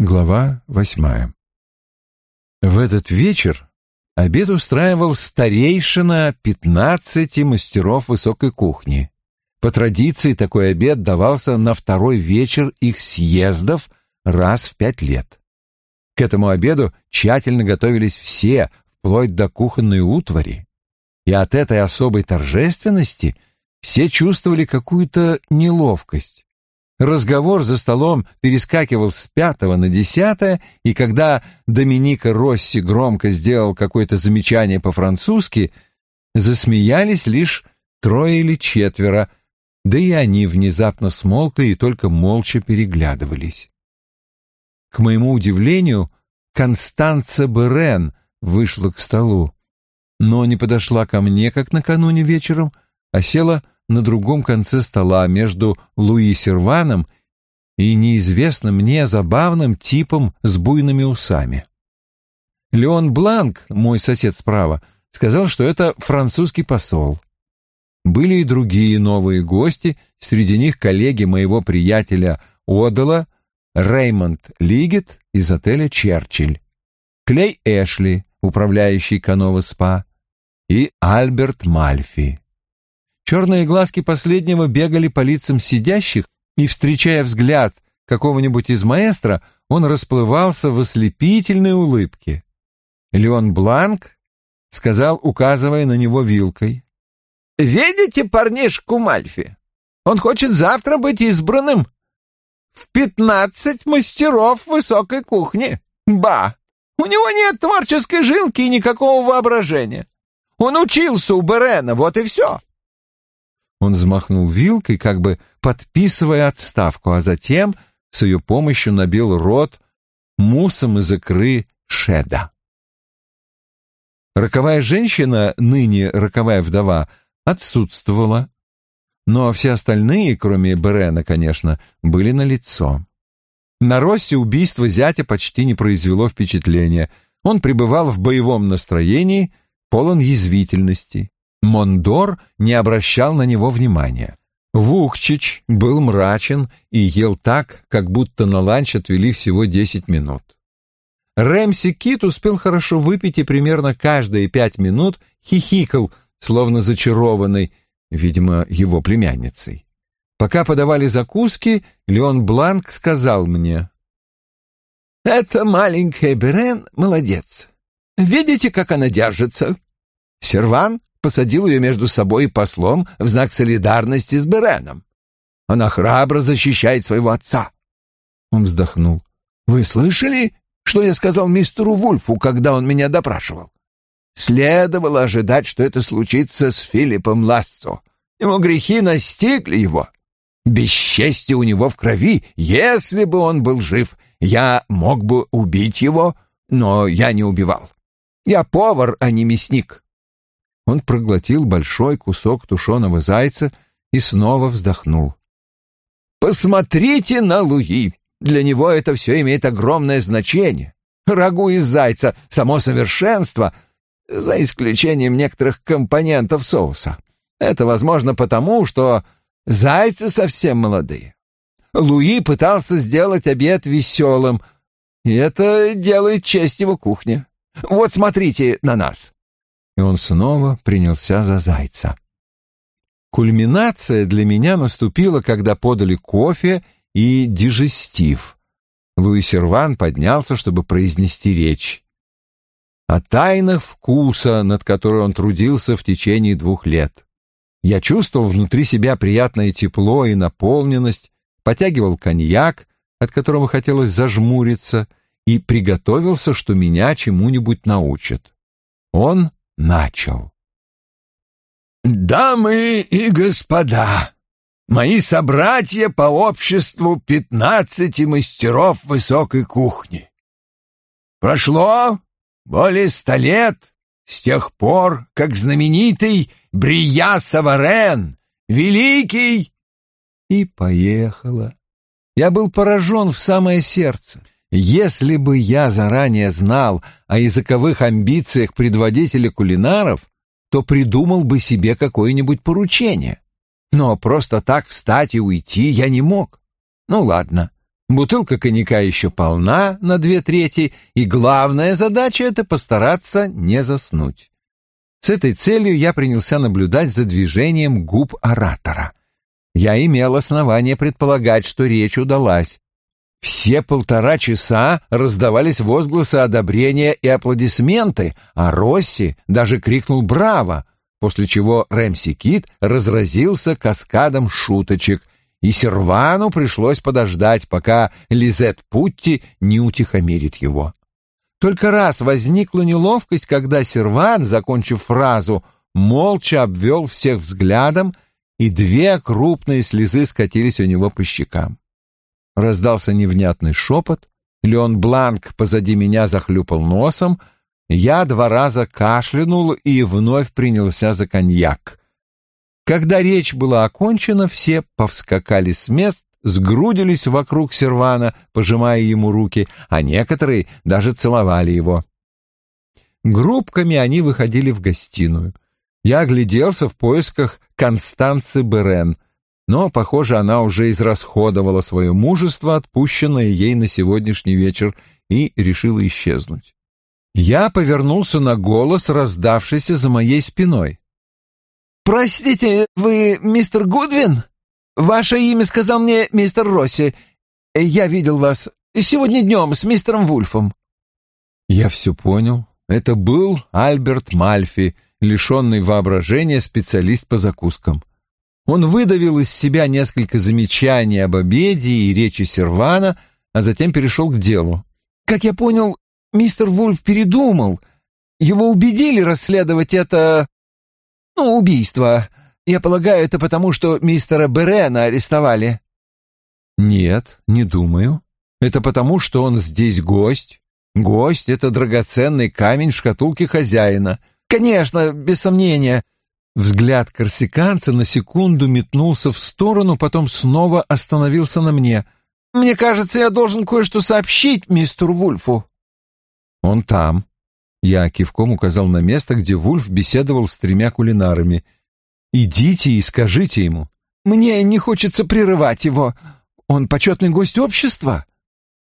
Глава восьмая. В этот вечер обед устраивал старейшина пятнадцати мастеров высокой кухни. По традиции такой обед давался на второй вечер их съездов раз в пять лет. К этому обеду тщательно готовились все, вплоть до кухонной утвари. И от этой особой торжественности все чувствовали какую-то неловкость. Разговор за столом перескакивал с пятого на десятое, и когда Доминика Росси громко сделал какое-то замечание по-французски, засмеялись лишь трое или четверо, да и они внезапно смолкли и только молча переглядывались. К моему удивлению, Констанца Берен вышла к столу, но не подошла ко мне, как накануне вечером, а села на другом конце стола между Луи Серваном и неизвестным мне забавным типом с буйными усами. Леон Бланк, мой сосед справа, сказал, что это французский посол. Были и другие новые гости, среди них коллеги моего приятеля Одела, Реймонд Лигет из отеля «Черчилль», Клей Эшли, управляющий Канова СПА, и Альберт Мальфи. Черные глазки последнего бегали по лицам сидящих, и, встречая взгляд какого-нибудь из маэстро, он расплывался в ослепительной улыбке. Леон Бланк сказал, указывая на него вилкой. «Видите парнишку Мальфи? Он хочет завтра быть избранным в пятнадцать мастеров высокой кухни. Ба! У него нет творческой жилки и никакого воображения. Он учился у Берена, вот и все. Он взмахнул вилкой, как бы подписывая отставку, а затем с ее помощью набил рот муссом из икры шеда. Роковая женщина, ныне роковая вдова, отсутствовала, но все остальные, кроме Берена, конечно, были на лицо. На Россе убийство зятя почти не произвело впечатления. Он пребывал в боевом настроении, полон язвительности. Мондор не обращал на него внимания. Вухчич был мрачен и ел так, как будто на ланч отвели всего десять минут. Рэмси Кит успел хорошо выпить и примерно каждые пять минут хихикал, словно зачарованный, видимо, его племянницей. Пока подавали закуски, Леон Бланк сказал мне. «Эта маленькая Берен молодец. Видите, как она держится? Серван посадил ее между собой и послом в знак солидарности с Береном. Она храбро защищает своего отца. Он вздохнул. «Вы слышали, что я сказал мистеру Вульфу, когда он меня допрашивал? Следовало ожидать, что это случится с Филиппом Лассо. Ему грехи настигли его. Бесчестие у него в крови. Если бы он был жив, я мог бы убить его, но я не убивал. Я повар, а не мясник. Он проглотил большой кусок тушеного зайца и снова вздохнул. «Посмотрите на Луи! Для него это все имеет огромное значение. Рагу из зайца — само совершенство, за исключением некоторых компонентов соуса. Это возможно потому, что зайцы совсем молодые. Луи пытался сделать обед веселым, и это делает честь его кухне. Вот смотрите на нас и он снова принялся за зайца. Кульминация для меня наступила, когда подали кофе и дижестив. Луи Серван поднялся, чтобы произнести речь. О тайнах вкуса, над которой он трудился в течение двух лет. Я чувствовал внутри себя приятное тепло и наполненность, потягивал коньяк, от которого хотелось зажмуриться, и приготовился, что меня чему-нибудь научат. Он начал. «Дамы и господа, мои собратья по обществу пятнадцати мастеров высокой кухни. Прошло более ста лет с тех пор, как знаменитый Брия Саварен, великий...» И поехала. Я был поражен в самое сердце. Если бы я заранее знал о языковых амбициях предводителя кулинаров, то придумал бы себе какое-нибудь поручение. Но просто так встать и уйти я не мог. Ну ладно, Бутылка коньяка еще полна на две трети, и главная задача — это постараться не заснуть. С этой целью я принялся наблюдать за движением губ оратора. Я имел основание предполагать, что речь удалась. Все полтора часа раздавались возгласы одобрения и аплодисменты, а Росси даже крикнул «Браво!», после чего Рэмси Кит разразился каскадом шуточек, и Сервану пришлось подождать, пока Лизет Путти не утихомирит его. Только раз возникла неловкость, когда Серван, закончив фразу, молча обвел всех взглядом, и две крупные слезы скатились у него по щекам. Раздался невнятный шепот, Леон Бланк позади меня захлюпал носом, я два раза кашлянул и вновь принялся за коньяк. Когда речь была окончена, все повскакали с мест, сгрудились вокруг сервана, пожимая ему руки, а некоторые даже целовали его. Группками они выходили в гостиную. Я огляделся в поисках Констанцы Берен, но, похоже, она уже израсходовала свое мужество, отпущенное ей на сегодняшний вечер, и решила исчезнуть. Я повернулся на голос, раздавшийся за моей спиной. «Простите, вы мистер Гудвин? Ваше имя сказал мне мистер Росси. Я видел вас сегодня днем с мистером Вульфом». Я все понял. Это был Альберт Мальфи, лишенный воображения специалист по закускам. Он выдавил из себя несколько замечаний об обеде и речи Сервана, а затем перешел к делу. «Как я понял, мистер Вульф передумал. Его убедили расследовать это ну, убийство. Я полагаю, это потому, что мистера Берена арестовали. Нет, не думаю. Это потому, что он здесь гость. Гость — это драгоценный камень в шкатулке хозяина. Конечно, без сомнения. Взгляд корсиканца на секунду метнулся в сторону, потом снова остановился на мне. «Мне кажется, я должен кое-что сообщить мистеру Вульфу». «Он там», я кивком указал на место, где Вульф беседовал с тремя кулинарами. «Идите и скажите ему». «Мне не хочется прерывать его. Он почетный гость общества».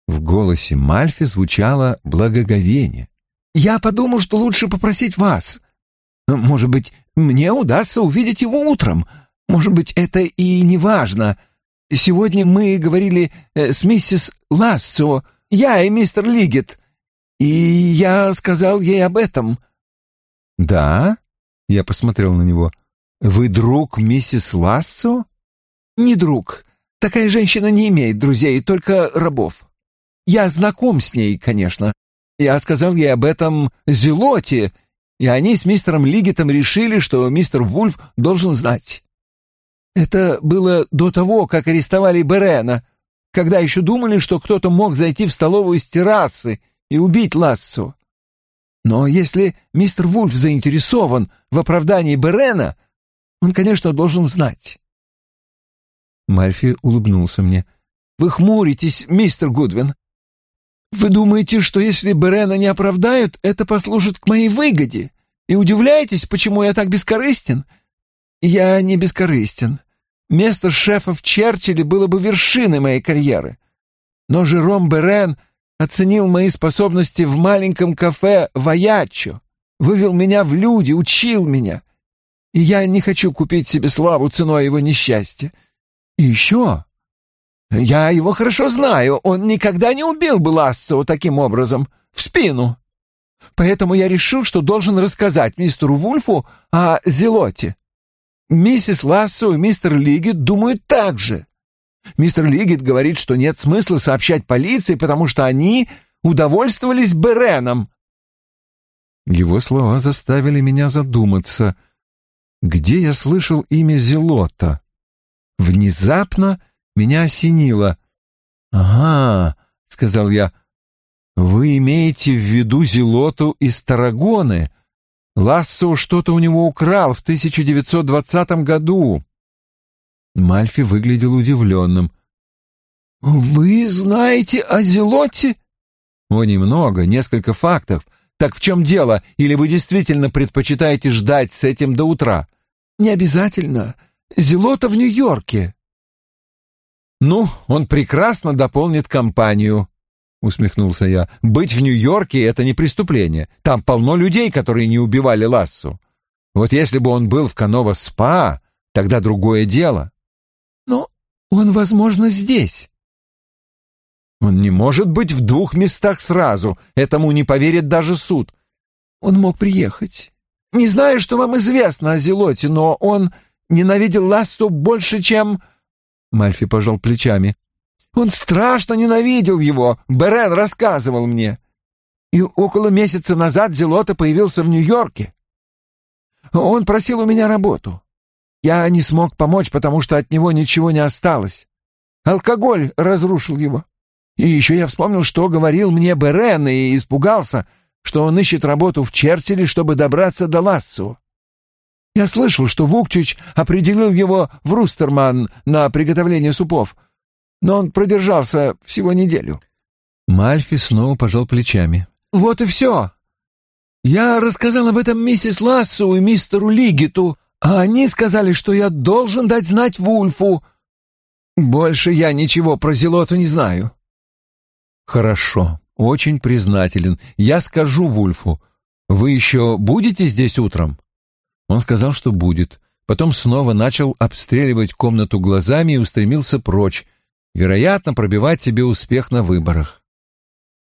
В голосе Мальфи звучало благоговение. «Я подумал, что лучше попросить вас. Может быть, мне удастся увидеть его утром. Может быть, это и не важно. Сегодня мы говорили э, с миссис Лассо, я и мистер Лигет. И я сказал ей об этом. Да? Я посмотрел на него. Вы друг миссис Лассо? Не друг. Такая женщина не имеет друзей, только рабов. Я знаком с ней, конечно. Я сказал ей об этом Зелоте, и они с мистером Лигетом решили, что мистер Вульф должен знать. Это было до того, как арестовали Берена, когда еще думали, что кто-то мог зайти в столовую с террасы и убить Лассо. Но если мистер Вульф заинтересован в оправдании Берена, он, конечно, должен знать. Мальфи улыбнулся мне. «Вы хмуритесь, мистер Гудвин. Вы думаете, что если Берена не оправдают, это послужит к моей выгоде? И удивляетесь, почему я так бескорыстен? Я не бескорыстен. Место шефа в Черчилле было бы вершиной моей карьеры. Но Жером Берен оценил мои способности в маленьком кафе «Ваячо», вывел меня в люди, учил меня. И я не хочу купить себе славу ценой его несчастья. И еще... Я его хорошо знаю, он никогда не убил бы Лассо таким образом, в спину. Поэтому я решил, что должен рассказать мистеру Вульфу о Зелоте. Миссис Лассо и мистер Лигет думают так же. Мистер Лигет говорит, что нет смысла сообщать полиции, потому что они удовольствовались Береном. Его слова заставили меня задуматься. Где я слышал имя Зелота? Внезапно меня осенило. «Ага», — сказал я, — «вы имеете в виду Зелоту из Тарагоны? Лассо что-то у него украл в 1920 году». Мальфи выглядел удивленным. «Вы знаете о Зелоте?» «О, немного, несколько фактов. Так в чем дело? Или вы действительно предпочитаете ждать с этим до утра?» «Не обязательно. Зелота в Нью-Йорке». «Ну, он прекрасно дополнит компанию», — усмехнулся я. «Быть в Нью-Йорке — это не преступление. Там полно людей, которые не убивали Лассу. Вот если бы он был в Канова-спа, тогда другое дело». «Но он, возможно, здесь». «Он не может быть в двух местах сразу. Этому не поверит даже суд. Он мог приехать. Не знаю, что вам известно о Зелоте, но он ненавидел Лассу больше, чем...» Мальфи пожал плечами. «Он страшно ненавидел его, Берен рассказывал мне. И около месяца назад Зелота появился в Нью-Йорке. Он просил у меня работу. Я не смог помочь, потому что от него ничего не осталось. Алкоголь разрушил его. И еще я вспомнил, что говорил мне Берен, и испугался, что он ищет работу в Чертиле, чтобы добраться до Лассо. Я слышал, что Вукчич определил его в Рустерман на приготовление супов, но он продержался всего неделю. Мальфи снова пожал плечами. «Вот и все. Я рассказал об этом миссис Лассу и мистеру Лигиту, а они сказали, что я должен дать знать Вульфу. Больше я ничего про Зелоту не знаю». «Хорошо, очень признателен. Я скажу Вульфу. Вы еще будете здесь утром?» Он сказал, что будет. Потом снова начал обстреливать комнату глазами и устремился прочь, вероятно, пробивать себе успех на выборах.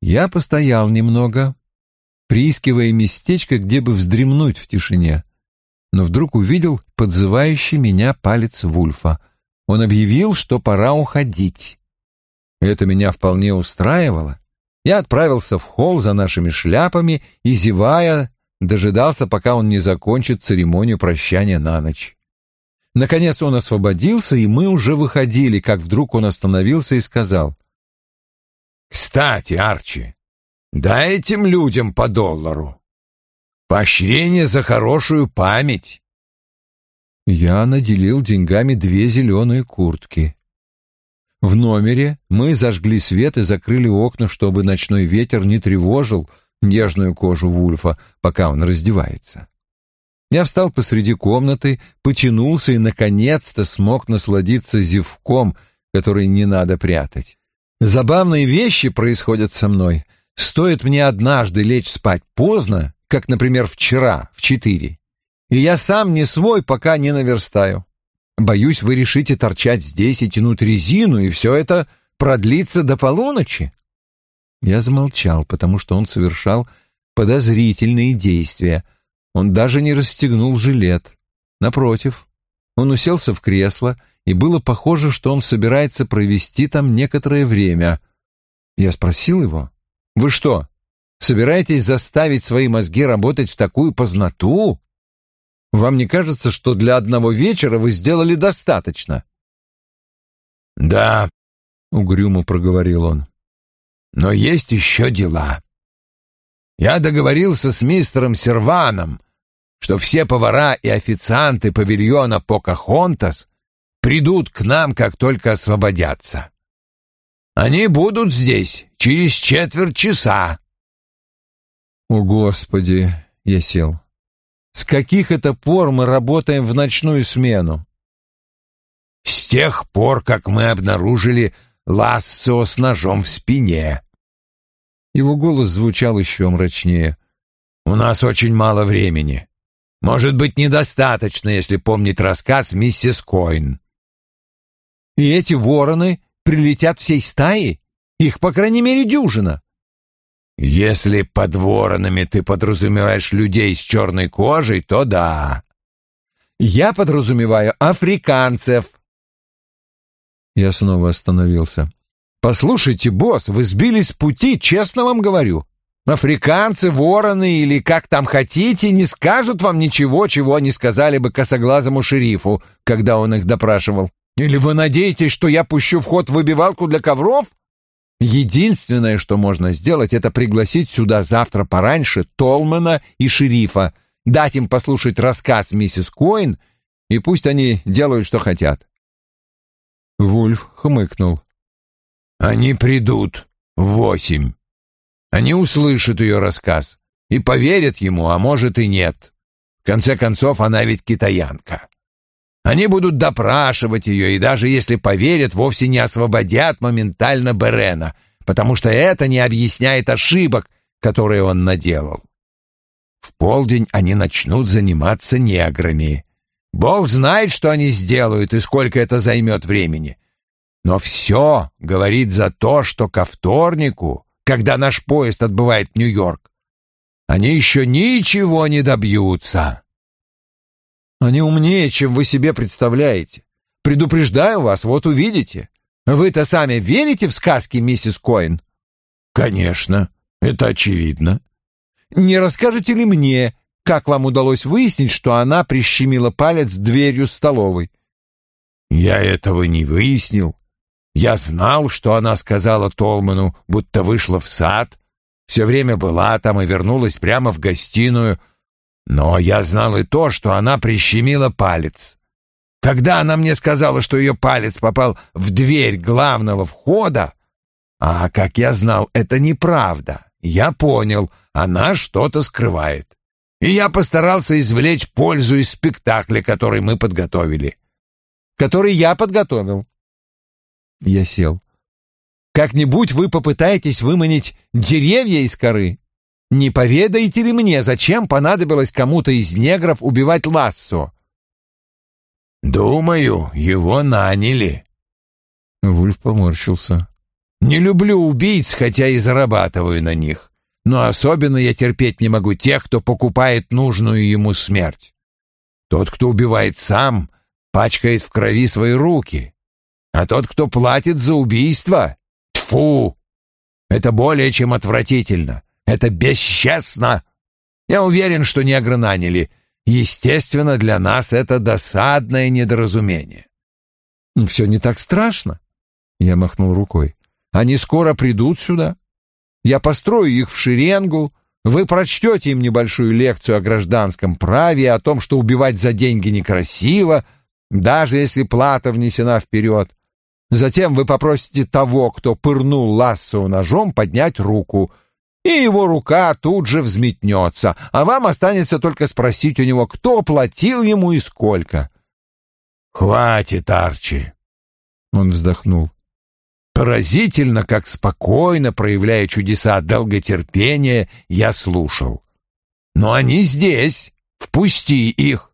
Я постоял немного, приискивая местечко, где бы вздремнуть в тишине, но вдруг увидел подзывающий меня палец Вульфа. Он объявил, что пора уходить. Это меня вполне устраивало. Я отправился в холл за нашими шляпами и, зевая, дожидался, пока он не закончит церемонию прощания на ночь. Наконец он освободился, и мы уже выходили, как вдруг он остановился и сказал. «Кстати, Арчи, дай этим людям по доллару. Поощрение за хорошую память». Я наделил деньгами две зеленые куртки. В номере мы зажгли свет и закрыли окна, чтобы ночной ветер не тревожил нежную кожу Вульфа, пока он раздевается. Я встал посреди комнаты, потянулся и, наконец-то, смог насладиться зевком, который не надо прятать. Забавные вещи происходят со мной. Стоит мне однажды лечь спать поздно, как, например, вчера, в четыре, и я сам не свой, пока не наверстаю. Боюсь, вы решите торчать здесь и тянуть резину, и все это продлится до полуночи. Я замолчал, потому что он совершал подозрительные действия. Он даже не расстегнул жилет. Напротив, он уселся в кресло, и было похоже, что он собирается провести там некоторое время. Я спросил его, «Вы что, собираетесь заставить свои мозги работать в такую познату? Вам не кажется, что для одного вечера вы сделали достаточно?» «Да», — угрюмо проговорил он. Но есть еще дела. Я договорился с мистером Серваном, что все повара и официанты павильона Покахонтас придут к нам, как только освободятся. Они будут здесь через четверть часа. О, Господи, я сел. С каких это пор мы работаем в ночную смену? С тех пор, как мы обнаружили Лассо с ножом в спине. Его голос звучал еще мрачнее. «У нас очень мало времени. Может быть, недостаточно, если помнить рассказ миссис Койн». «И эти вороны прилетят всей стаей? Их, по крайней мере, дюжина». «Если под воронами ты подразумеваешь людей с черной кожей, то да». «Я подразумеваю африканцев», я снова остановился. «Послушайте, босс, вы сбились с пути, честно вам говорю. Африканцы, вороны или как там хотите, не скажут вам ничего, чего они сказали бы косоглазому шерифу, когда он их допрашивал. Или вы надеетесь, что я пущу в ход выбивалку для ковров? Единственное, что можно сделать, это пригласить сюда завтра пораньше Толмана и шерифа, дать им послушать рассказ миссис Коин, и пусть они делают, что хотят. Вульф хмыкнул. «Они придут восемь. Они услышат ее рассказ и поверят ему, а может и нет. В конце концов, она ведь китаянка. Они будут допрашивать ее, и даже если поверят, вовсе не освободят моментально Берена, потому что это не объясняет ошибок, которые он наделал. В полдень они начнут заниматься неграми. Бог знает, что они сделают и сколько это займет времени. Но все говорит за то, что ко вторнику, когда наш поезд отбывает в Нью-Йорк, они еще ничего не добьются. Они умнее, чем вы себе представляете. Предупреждаю вас, вот увидите. Вы-то сами верите в сказки, миссис Коин? Конечно, это очевидно. Не расскажете ли мне, как вам удалось выяснить, что она прищемила палец дверью столовой? Я этого не выяснил. Я знал, что она сказала Толману, будто вышла в сад, все время была там и вернулась прямо в гостиную, но я знал и то, что она прищемила палец. Когда она мне сказала, что ее палец попал в дверь главного входа, а, как я знал, это неправда, я понял, она что-то скрывает. И я постарался извлечь пользу из спектакля, который мы подготовили. Который я подготовил. Я сел. Как-нибудь вы попытаетесь выманить деревья из коры? Не поведаете ли мне, зачем понадобилось кому-то из негров убивать Лассо? Думаю, его наняли. Вульф поморщился. Не люблю убийц, хотя и зарабатываю на них. Но особенно я терпеть не могу тех, кто покупает нужную ему смерть. Тот, кто убивает сам, пачкает в крови свои руки. А тот, кто платит за убийство, тьфу! Это более чем отвратительно. Это бесчестно. Я уверен, что негры наняли. Естественно, для нас это досадное недоразумение. Все не так страшно. Я махнул рукой. Они скоро придут сюда. Я построю их в шеренгу. Вы прочтете им небольшую лекцию о гражданском праве, о том, что убивать за деньги некрасиво, даже если плата внесена вперед. Затем вы попросите того, кто пырнул лассо ножом, поднять руку, и его рука тут же взметнется, а вам останется только спросить у него, кто платил ему и сколько. «Хватит, Арчи!» Он вздохнул. Поразительно, как спокойно, проявляя чудеса долготерпения, я слушал. Но они здесь. Впусти их.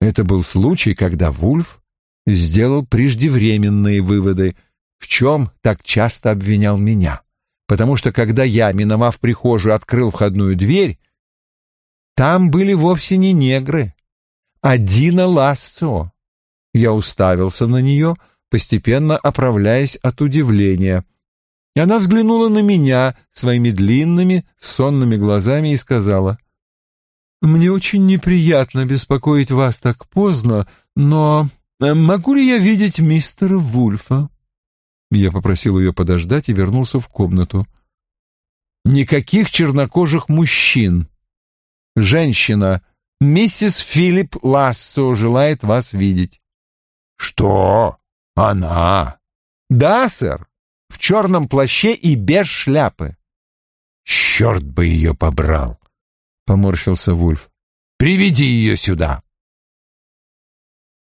Это был случай, когда Вульф сделал преждевременные выводы, в чем так часто обвинял меня. Потому что, когда я, миновав прихожую, открыл входную дверь, там были вовсе не негры, а Дина Лассо. Я уставился на нее, постепенно оправляясь от удивления. И она взглянула на меня своими длинными, сонными глазами и сказала, «Мне очень неприятно беспокоить вас так поздно, но могу ли я видеть мистера Вульфа?» Я попросил ее подождать и вернулся в комнату. «Никаких чернокожих мужчин. Женщина, миссис Филипп Лассо желает вас видеть». «Что?» «Она?» «Да, сэр, в черном плаще и без шляпы». «Черт бы ее побрал!» — поморщился Вульф. «Приведи ее сюда!»